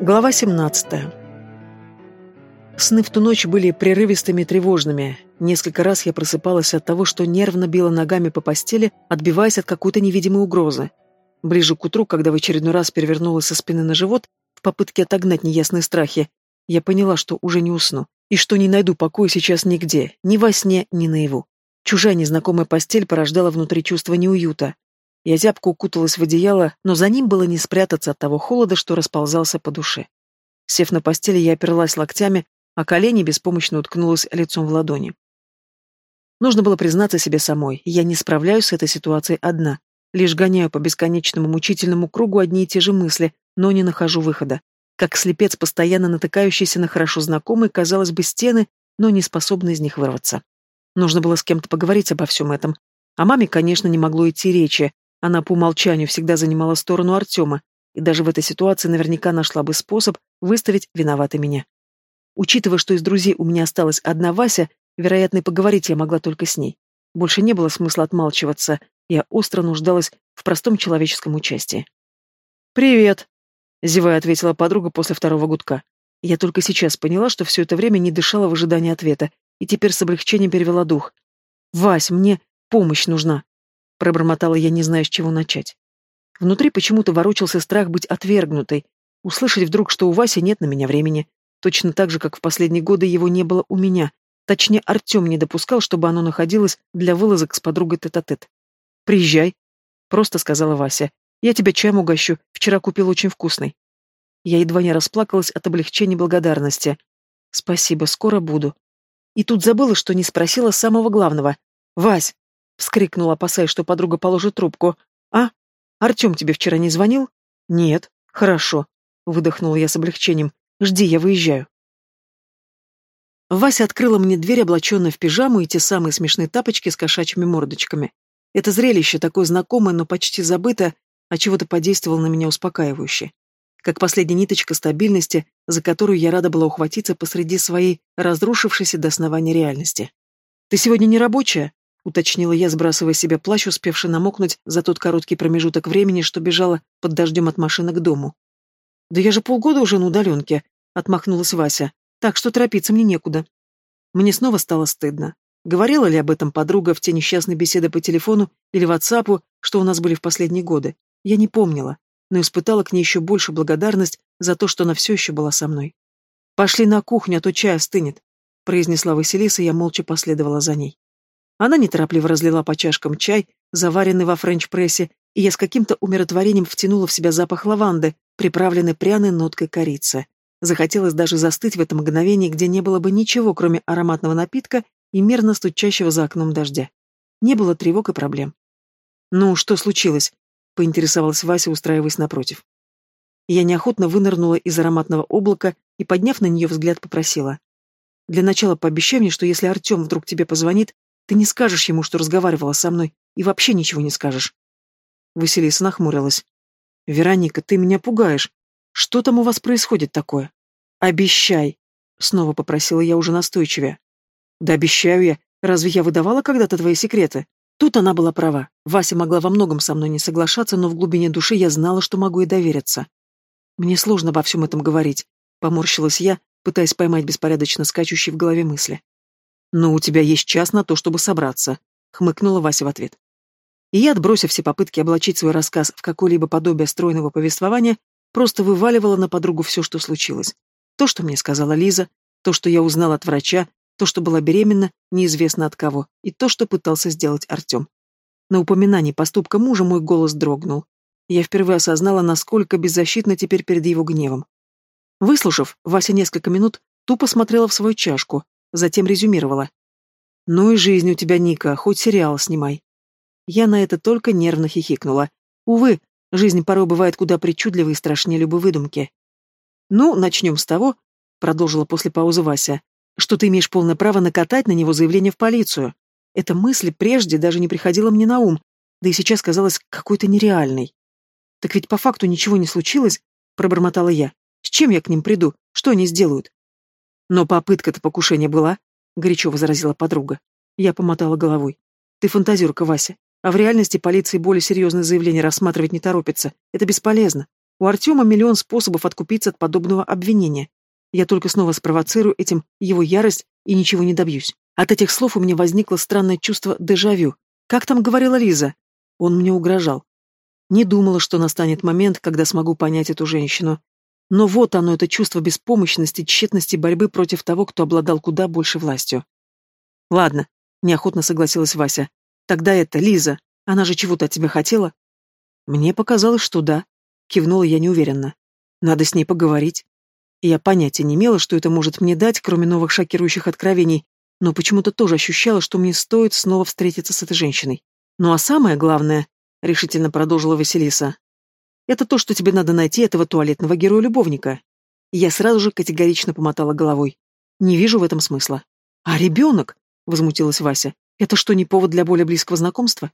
Глава 17. Сны в ту ночь были прерывистыми и тревожными. Несколько раз я просыпалась от того, что нервно била ногами по постели, отбиваясь от какой-то невидимой угрозы. Ближе к утру, когда в очередной раз перевернулась со спины на живот, в попытке отогнать неясные страхи, я поняла, что уже не усну, и что не найду покоя сейчас нигде, ни во сне, ни наяву. Чужая незнакомая постель порождала внутри чувство неуюта, я зябко укуталась в одеяло, но за ним было не спрятаться от того холода, что расползался по душе. Сев на постели, я оперлась локтями, а колени беспомощно уткнулась лицом в ладони. Нужно было признаться себе самой, я не справляюсь с этой ситуацией одна. Лишь гоняю по бесконечному мучительному кругу одни и те же мысли, но не нахожу выхода. Как слепец, постоянно натыкающийся на хорошо знакомые, казалось бы, стены, но не способный из них вырваться. Нужно было с кем-то поговорить обо всем этом. О маме, конечно, не могло идти речи, она по умолчанию всегда занимала сторону Артема, и даже в этой ситуации наверняка нашла бы способ выставить виноватой меня. Учитывая, что из друзей у меня осталась одна Вася, вероятно, и поговорить я могла только с ней. Больше не было смысла отмалчиваться, я остро нуждалась в простом человеческом участии. «Привет!» — зевая ответила подруга после второго гудка. Я только сейчас поняла, что все это время не дышала в ожидании ответа, и теперь с облегчением перевела дух. «Вась, мне помощь нужна!» Пробормотала я, не зная, с чего начать. Внутри почему-то ворочался страх быть отвергнутой, услышать вдруг, что у Васи нет на меня времени, точно так же, как в последние годы его не было у меня. Точнее, Артем не допускал, чтобы оно находилось для вылазок с подругой тет-а-тет. -тет. «Приезжай», — просто сказала Вася. «Я тебя чаем угощу, вчера купил очень вкусный». Я едва не расплакалась от облегчения благодарности. «Спасибо, скоро буду». И тут забыла, что не спросила самого главного. «Вась, Вскрикнула, опасаясь, что подруга положит трубку. «А? Артем тебе вчера не звонил?» «Нет». «Хорошо», — выдохнула я с облегчением. «Жди, я выезжаю». Вася открыла мне дверь, облаченная в пижаму и те самые смешные тапочки с кошачьими мордочками. Это зрелище, такое знакомое, но почти забытое, а чего-то подействовало на меня успокаивающе. Как последняя ниточка стабильности, за которую я рада была ухватиться посреди своей разрушившейся до основания реальности. «Ты сегодня не рабочая?» — уточнила я, сбрасывая себе плащ, успевший намокнуть за тот короткий промежуток времени, что бежала под дождем от машины к дому. «Да я же полгода уже на удаленке», — отмахнулась Вася, «так что торопиться мне некуда». Мне снова стало стыдно. Говорила ли об этом подруга в те несчастные беседы по телефону или ватсапу, что у нас были в последние годы? Я не помнила, но испытала к ней еще больше благодарность за то, что она все еще была со мной. «Пошли на кухню, а то чай остынет», — произнесла Василиса, и я молча последовала за ней. Она неторопливо разлила по чашкам чай, заваренный во френч-прессе, и я с каким-то умиротворением втянула в себя запах лаванды, приправленный пряной ноткой корицы. Захотелось даже застыть в этом мгновении, где не было бы ничего, кроме ароматного напитка и мирно стучащего за окном дождя. Не было тревог и проблем. «Ну, что случилось?» — поинтересовалась Вася, устраиваясь напротив. Я неохотно вынырнула из ароматного облака и, подняв на нее взгляд, попросила. «Для начала пообещай мне, что если Артем вдруг тебе позвонит, ты не скажешь ему, что разговаривала со мной, и вообще ничего не скажешь. Василиса нахмурилась. «Вероника, ты меня пугаешь. Что там у вас происходит такое?» «Обещай!» — снова попросила я уже настойчивее. «Да обещаю я. Разве я выдавала когда-то твои секреты?» Тут она была права. Вася могла во многом со мной не соглашаться, но в глубине души я знала, что могу ей довериться. Мне сложно обо всем этом говорить. Поморщилась я, пытаясь поймать беспорядочно скачущие в голове мысли. «Но у тебя есть час на то, чтобы собраться», — хмыкнула Вася в ответ. И я, отбросив все попытки облачить свой рассказ в какое-либо подобие стройного повествования, просто вываливала на подругу все, что случилось. То, что мне сказала Лиза, то, что я узнала от врача, то, что была беременна, неизвестно от кого, и то, что пытался сделать Артем. На упоминании поступка мужа мой голос дрогнул. Я впервые осознала, насколько беззащитна теперь перед его гневом. Выслушав, Вася несколько минут тупо смотрела в свою чашку, Затем резюмировала. «Ну и жизнь у тебя, Ника, хоть сериал снимай». Я на это только нервно хихикнула. Увы, жизнь порой бывает куда причудливой и страшнее любой выдумки. «Ну, начнем с того», — продолжила после паузы Вася, «что ты имеешь полное право накатать на него заявление в полицию. Эта мысль прежде даже не приходила мне на ум, да и сейчас казалась какой-то нереальной. «Так ведь по факту ничего не случилось», — пробормотала я. «С чем я к ним приду? Что они сделают? Но попытка-то покушения была, — горячо возразила подруга. Я помотала головой. Ты фантазерка, Вася. А в реальности полиции более серьезные заявления рассматривать не торопится. Это бесполезно. У Артема миллион способов откупиться от подобного обвинения. Я только снова спровоцирую этим его ярость и ничего не добьюсь. От этих слов у меня возникло странное чувство дежавю. Как там говорила Лиза? Он мне угрожал. Не думала, что настанет момент, когда смогу понять эту женщину. Но вот оно, это чувство беспомощности, тщетности борьбы против того, кто обладал куда больше властью. Ладно, неохотно согласилась Вася. Тогда это Лиза. Она же чего-то от тебя хотела? Мне показалось, что да. Кивнула я неуверенно. Надо с ней поговорить. Я понятия не имела, что это может мне дать, кроме новых шокирующих откровений, но почему-то тоже ощущала, что мне стоит снова встретиться с этой женщиной. Ну а самое главное, — решительно продолжила Василиса, — это то, что тебе надо найти этого туалетного героя-любовника. Я сразу же категорично помотала головой. Не вижу в этом смысла. А ребенок? — возмутилась Вася. Это что, не повод для более близкого знакомства?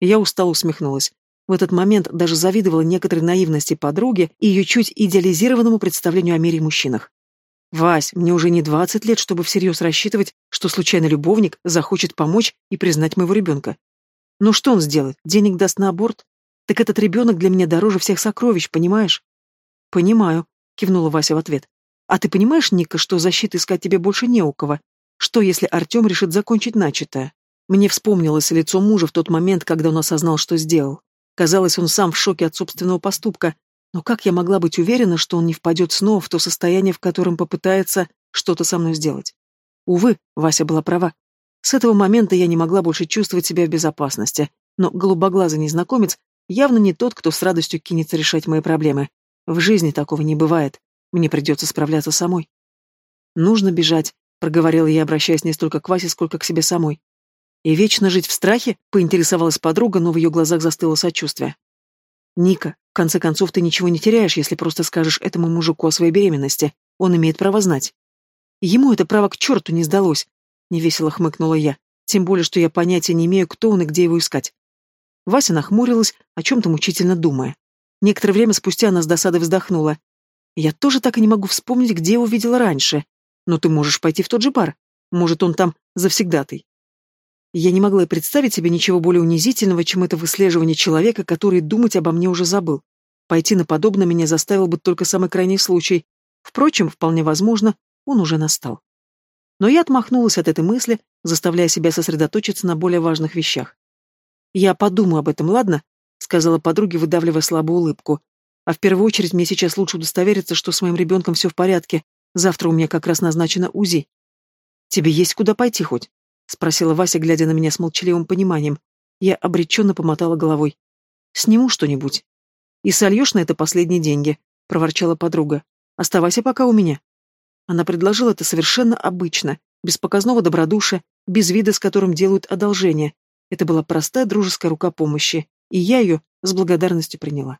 Я устало усмехнулась. В этот момент даже завидовала некоторой наивности подруги и ее чуть идеализированному представлению о мире и мужчинах. «Вась, мне уже не двадцать лет, чтобы всерьез рассчитывать, что случайный любовник захочет помочь и признать моего ребенка. Ну что он сделает? Денег даст на аборт? Так этот ребенок для меня дороже всех сокровищ, понимаешь?» «Понимаю», — кивнула Вася в ответ. «А ты понимаешь, Ника, что защиты искать тебе больше не у кого? Что, если Артем решит закончить начатое?» Мне вспомнилось лицо мужа в тот момент, когда он осознал, что сделал. Казалось, он сам в шоке от собственного поступка, но как я могла быть уверена, что он не впадет снова в то состояние, в котором попытается что-то со мной сделать? Увы, Вася была права. С этого момента я не могла больше чувствовать себя в безопасности, но голубоглазый незнакомец явно не тот, кто с радостью кинется решать мои проблемы. В жизни такого не бывает. Мне придется справляться самой. «Нужно бежать», — проговорила я, обращаясь не столько к Васе, сколько к себе самой. И вечно жить в страхе? Поинтересовалась подруга, но в ее глазах застыло сочувствие. Ника, в конце концов, ты ничего не теряешь, если просто скажешь этому мужику о своей беременности. Он имеет право знать. Ему это право к черту не сдалось, невесело хмыкнула я. Тем более, что я понятия не имею, кто он и где его искать. Вася нахмурилась, о чем-то мучительно думая. Некоторое время спустя она с досадой вздохнула. Я тоже так и не могу вспомнить, где его видела раньше. Но ты можешь пойти в тот же бар. Может, он там завсегдатый. Я не могла представить себе ничего более унизительного, чем это выслеживание человека, который думать обо мне уже забыл. Пойти на подобное меня заставил бы только самый крайний случай. Впрочем, вполне возможно, он уже настал. Но я отмахнулась от этой мысли, заставляя себя сосредоточиться на более важных вещах. «Я подумаю об этом, ладно?» — сказала подруге, выдавливая слабую улыбку. «А в первую очередь мне сейчас лучше удостовериться, что с моим ребенком все в порядке. Завтра у меня как раз назначено УЗИ. Тебе есть куда пойти хоть?» — спросила Вася, глядя на меня с молчаливым пониманием. Я обреченно помотала головой. «Сниму что-нибудь». «И сольешь на это последние деньги», — проворчала подруга. «Оставайся пока у меня». Она предложила это совершенно обычно, без показного добродушия, без вида, с которым делают одолжение. Это была простая дружеская рука помощи, и я ее с благодарностью приняла.